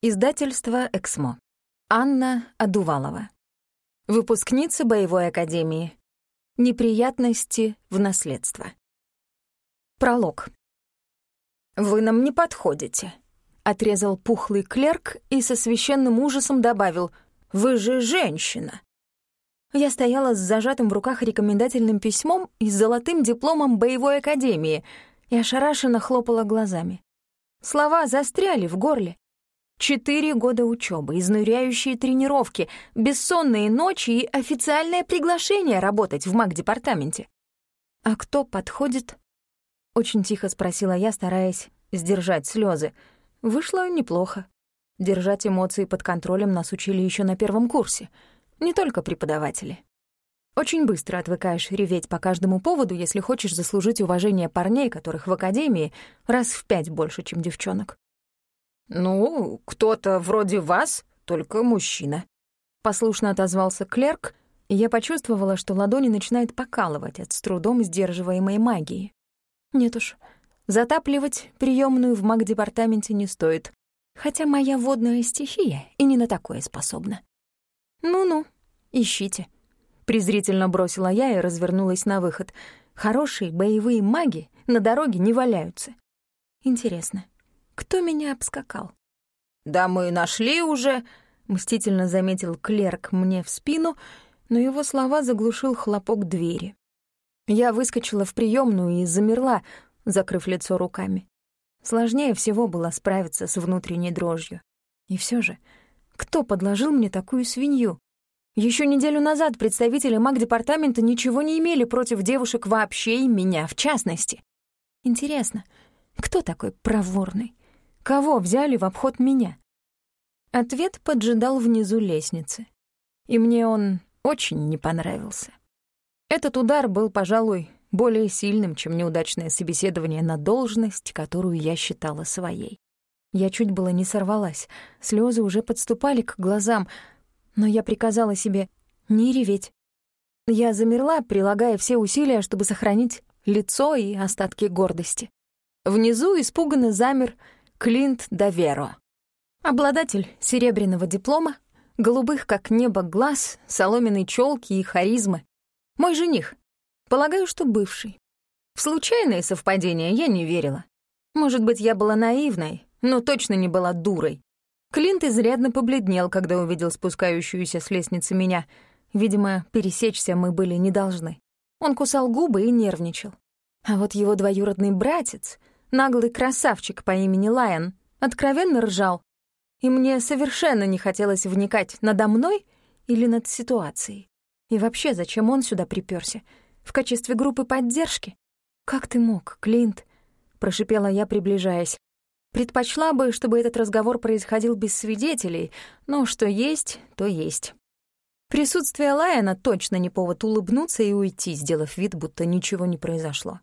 Издательство «Эксмо». Анна Адувалова. Выпускница боевой академии. Неприятности в наследство. Пролог. «Вы нам не подходите», — отрезал пухлый клерк и со священным ужасом добавил «Вы же женщина». Я стояла с зажатым в руках рекомендательным письмом и с золотым дипломом боевой академии и ошарашенно хлопала глазами. Слова застряли в горле. Четыре года учебы, изнуряющие тренировки, бессонные ночи и официальное приглашение работать в маг-департаменте. «А кто подходит?» — очень тихо спросила я, стараясь сдержать слезы. Вышло неплохо. Держать эмоции под контролем нас учили еще на первом курсе. Не только преподаватели. Очень быстро отвыкаешь реветь по каждому поводу, если хочешь заслужить уважение парней, которых в академии раз в пять больше, чем девчонок. «Ну, кто-то вроде вас, только мужчина», — послушно отозвался клерк, и я почувствовала, что ладони начинают покалывать от с трудом сдерживаемой магии. Нет уж, затапливать приемную в маг-департаменте не стоит, хотя моя водная стихия и не на такое способна. «Ну-ну, ищите», — презрительно бросила я и развернулась на выход. «Хорошие боевые маги на дороге не валяются. Интересно, кто меня обскакал? «Да мы нашли уже», — мстительно заметил клерк мне в спину, но его слова заглушил хлопок двери. Я выскочила в приемную и замерла, закрыв лицо руками. Сложнее всего было справиться с внутренней дрожью. И все же, кто подложил мне такую свинью? Еще неделю назад представители маг-департамента ничего не имели против девушек вообще и меня в частности. Интересно, кто такой проворный? Кого взяли в обход меня? Ответ поджидал внизу лестницы. И мне он очень не понравился. Этот удар был, пожалуй, более сильным, чем неудачное собеседование на должность, которую я считала своей. Я чуть было не сорвалась, слезы уже подступали к глазам, но я приказала себе не реветь. Я замерла, прилагая все усилия, чтобы сохранить лицо и остатки гордости. Внизу испуганно замер Клинт Даверо. Обладатель серебряного диплома, голубых как небо глаз, соломенной челки и харизмы. Мой жених. Полагаю, что бывший. В случайные совпадения я не верила. Может быть, я была наивной, но точно не была дурой. Клинт изрядно побледнел, когда увидел спускающуюся с лестницы меня. Видимо, пересечься мы были не должны. Он кусал губы и нервничал. А вот его двоюродный братец наглый красавчик по имени Лайон, откровенно ржал. И мне совершенно не хотелось вникать надо мной или над ситуацией. И вообще, зачем он сюда припёрся? В качестве группы поддержки? «Как ты мог, Клинт?» — прошипела я, приближаясь. Предпочла бы, чтобы этот разговор происходил без свидетелей, но что есть, то есть. Присутствие Лайона точно не повод улыбнуться и уйти, сделав вид, будто ничего не произошло.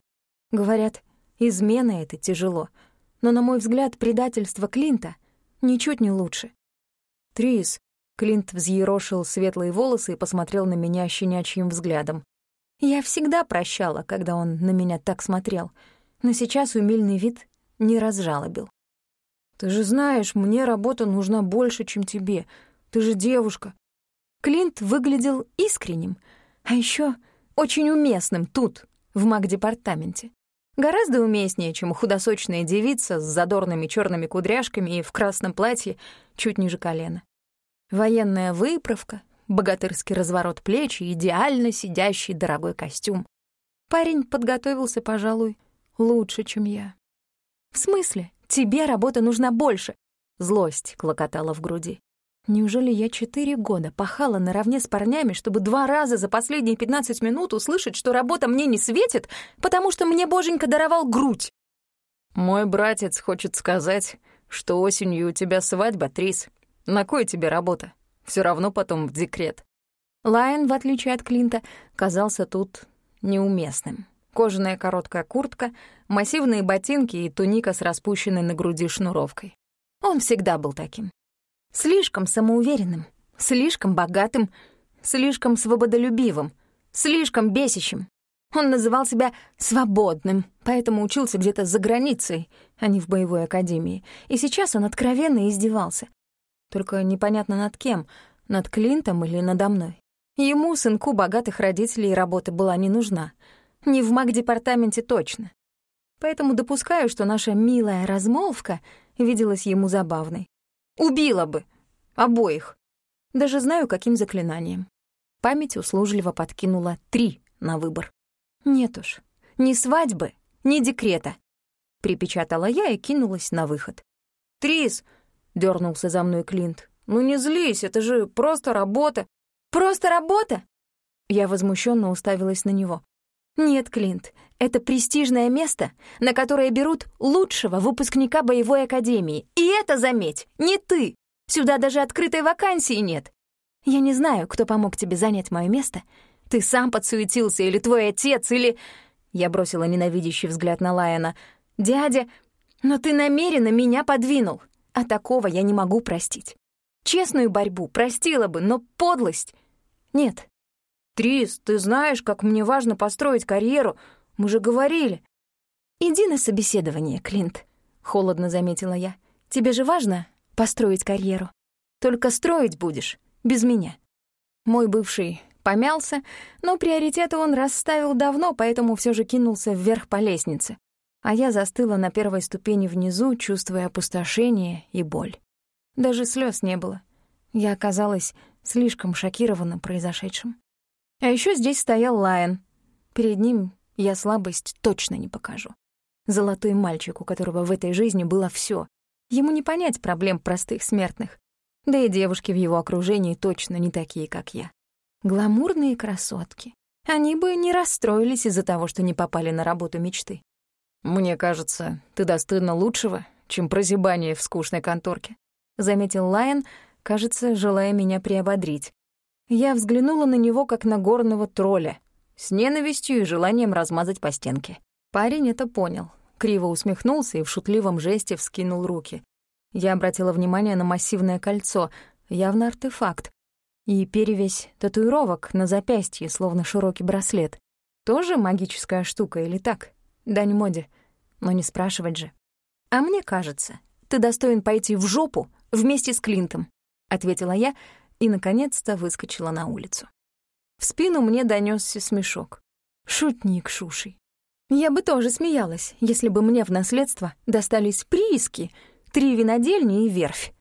Говорят, Измена — это тяжело. Но, на мой взгляд, предательство Клинта ничуть не лучше. «Трис», — Клинт взъерошил светлые волосы и посмотрел на меня щенячьим взглядом. Я всегда прощала, когда он на меня так смотрел, но сейчас умильный вид не разжалобил. «Ты же знаешь, мне работа нужна больше, чем тебе. Ты же девушка». Клинт выглядел искренним, а еще очень уместным тут, в маг-департаменте. Гораздо уместнее, чем худосочная девица с задорными черными кудряшками и в красном платье чуть ниже колена. Военная выправка, богатырский разворот плеч и идеально сидящий дорогой костюм. Парень подготовился, пожалуй, лучше, чем я. «В смысле? Тебе работа нужна больше!» Злость клокотала в груди. Неужели я четыре года пахала наравне с парнями, чтобы два раза за последние пятнадцать минут услышать, что работа мне не светит, потому что мне боженька даровал грудь? Мой братец хочет сказать, что осенью у тебя свадьба, Трис. На кой тебе работа? Все равно потом в декрет. Лайон, в отличие от Клинта, казался тут неуместным. Кожаная короткая куртка, массивные ботинки и туника с распущенной на груди шнуровкой. Он всегда был таким. Слишком самоуверенным, слишком богатым, слишком свободолюбивым, слишком бесящим. Он называл себя «свободным», поэтому учился где-то за границей, а не в боевой академии. И сейчас он откровенно издевался. Только непонятно над кем, над Клинтом или надо мной. Ему, сынку богатых родителей, работа была не нужна. Не в маг-департаменте точно. Поэтому допускаю, что наша милая размолвка виделась ему забавной. Убила бы. Обоих. Даже знаю, каким заклинанием. Память услужливо подкинула три на выбор. Нет уж, ни свадьбы, ни декрета. Припечатала я и кинулась на выход. «Трис!» — дернулся за мной Клинт. «Ну не злись, это же просто работа». «Просто работа?» Я возмущенно уставилась на него. «Нет, Клинт, это престижное место, на которое берут лучшего выпускника боевой академии. И это, заметь, не ты. Сюда даже открытой вакансии нет. Я не знаю, кто помог тебе занять мое место. Ты сам подсуетился, или твой отец, или...» Я бросила ненавидящий взгляд на Лайона. «Дядя, но ты намеренно меня подвинул, а такого я не могу простить. Честную борьбу простила бы, но подлость — нет». «Трис, ты знаешь, как мне важно построить карьеру. Мы же говорили». «Иди на собеседование, Клинт», — холодно заметила я. «Тебе же важно построить карьеру. Только строить будешь без меня». Мой бывший помялся, но приоритеты он расставил давно, поэтому все же кинулся вверх по лестнице. А я застыла на первой ступени внизу, чувствуя опустошение и боль. Даже слез не было. Я оказалась слишком шокирована произошедшим. А еще здесь стоял Лайон. Перед ним я слабость точно не покажу. Золотой мальчик, у которого в этой жизни было все. Ему не понять проблем простых смертных. Да и девушки в его окружении точно не такие, как я. Гламурные красотки. Они бы не расстроились из-за того, что не попали на работу мечты. «Мне кажется, ты достойна лучшего, чем прозябание в скучной конторке», — заметил Лайон, кажется, желая меня приободрить. Я взглянула на него, как на горного тролля, с ненавистью и желанием размазать по стенке. Парень это понял, криво усмехнулся и в шутливом жесте вскинул руки. Я обратила внимание на массивное кольцо, явно артефакт, и перевесь татуировок на запястье, словно широкий браслет. Тоже магическая штука или так? Дань моде. Но не спрашивать же. «А мне кажется, ты достоин пойти в жопу вместе с Клинтом», — ответила я и, наконец-то, выскочила на улицу. В спину мне донесся смешок. Шутник Шушей. Я бы тоже смеялась, если бы мне в наследство достались прииски — Три винодельни и верфь.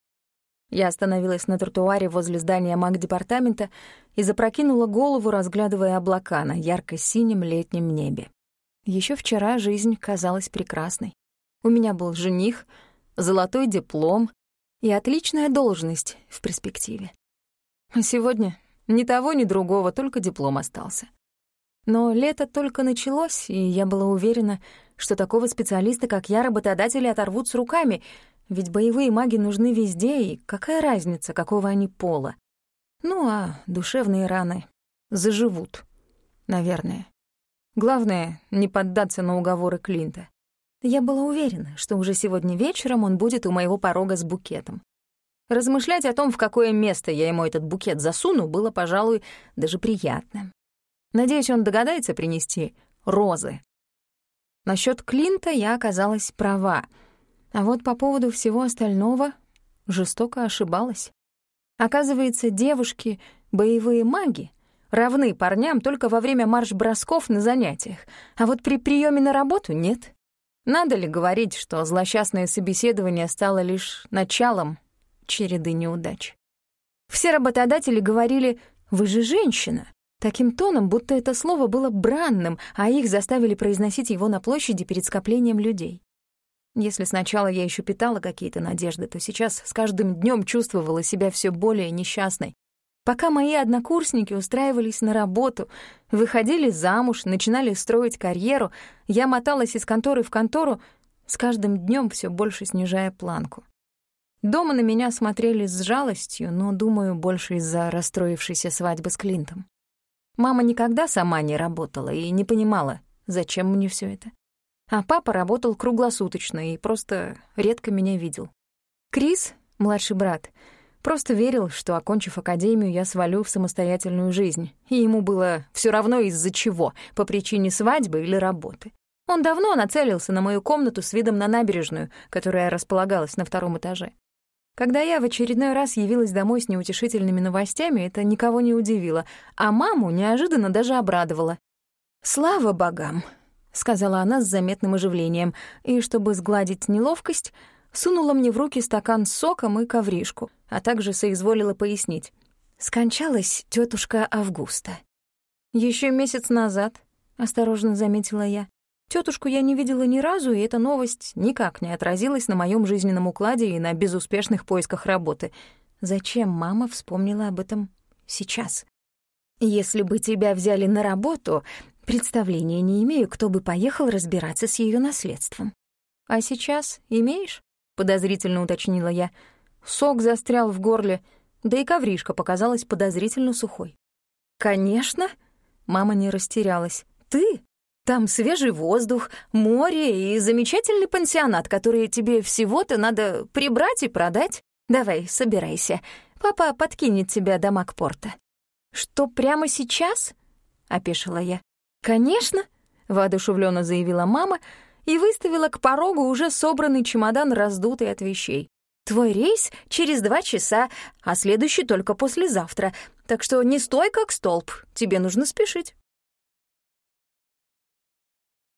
Я остановилась на тротуаре возле здания маг-департамента и запрокинула голову, разглядывая облака на ярко-синем летнем небе. Еще вчера жизнь казалась прекрасной. У меня был жених, золотой диплом и отличная должность в перспективе. А сегодня ни того, ни другого, только диплом остался. Но лето только началось, и я была уверена, что такого специалиста, как я, работодатели оторвут с руками — ведь боевые маги нужны везде, и какая разница, какого они пола? Ну а душевные раны заживут, наверное. Главное — не поддаться на уговоры Клинта. Я была уверена, что уже сегодня вечером он будет у моего порога с букетом. Размышлять о том, в какое место я ему этот букет засуну, было, пожалуй, даже приятно. Надеюсь, он догадается принести розы. Насчет Клинта я оказалась права — а вот по поводу всего остального жестоко ошибалась. Оказывается, девушки, боевые маги, равны парням только во время марш-бросков на занятиях, а вот при приеме на работу нет. Надо ли говорить, что злосчастное собеседование стало лишь началом череды неудач? Все работодатели говорили «Вы же женщина», таким тоном, будто это слово было бранным, а их заставили произносить его на площади перед скоплением людей. Если сначала я еще питала какие-то надежды, то сейчас с каждым днем чувствовала себя все более несчастной. Пока мои однокурсники устраивались на работу, выходили замуж, начинали строить карьеру, я моталась из конторы в контору, с каждым днем все больше снижая планку. Дома на меня смотрели с жалостью, но, думаю, больше из-за расстроившейся свадьбы с Клинтом. Мама никогда сама не работала и не понимала, зачем мне все это. А папа работал круглосуточно и просто редко меня видел. Крис, младший брат, просто верил, что, окончив академию, я свалю в самостоятельную жизнь, и ему было все равно из-за чего, по причине свадьбы или работы. Он давно нацелился на мою комнату с видом на набережную, которая располагалась на втором этаже. Когда я в очередной раз явилась домой с неутешительными новостями, это никого не удивило, а маму неожиданно даже обрадовало. «Слава богам!» — сказала она с заметным оживлением, и, чтобы сгладить неловкость, сунула мне в руки стакан с соком и ковришку, а также соизволила пояснить. Скончалась тетушка Августа. Еще месяц назад, — осторожно заметила я, Тетушку я не видела ни разу, и эта новость никак не отразилась на моем жизненном укладе и на безуспешных поисках работы. Зачем мама вспомнила об этом сейчас? Если бы тебя взяли на работу, представления не имею, кто бы поехал разбираться с ее наследством. А сейчас имеешь? Подозрительно уточнила я. Сок застрял в горле, да и ковришка показалась подозрительно сухой. Конечно, мама не растерялась. Ты там свежий воздух, море и замечательный пансионат, который тебе всего-то надо прибрать и продать. Давай, собирайся. Папа подкинет тебя до Макпорта». «Что, прямо сейчас?» — опешила я. «Конечно», — воодушевленно заявила мама и выставила к порогу уже собранный чемодан, раздутый от вещей. «Твой рейс через два часа, а следующий только послезавтра, так что не стой как столб, тебе нужно спешить».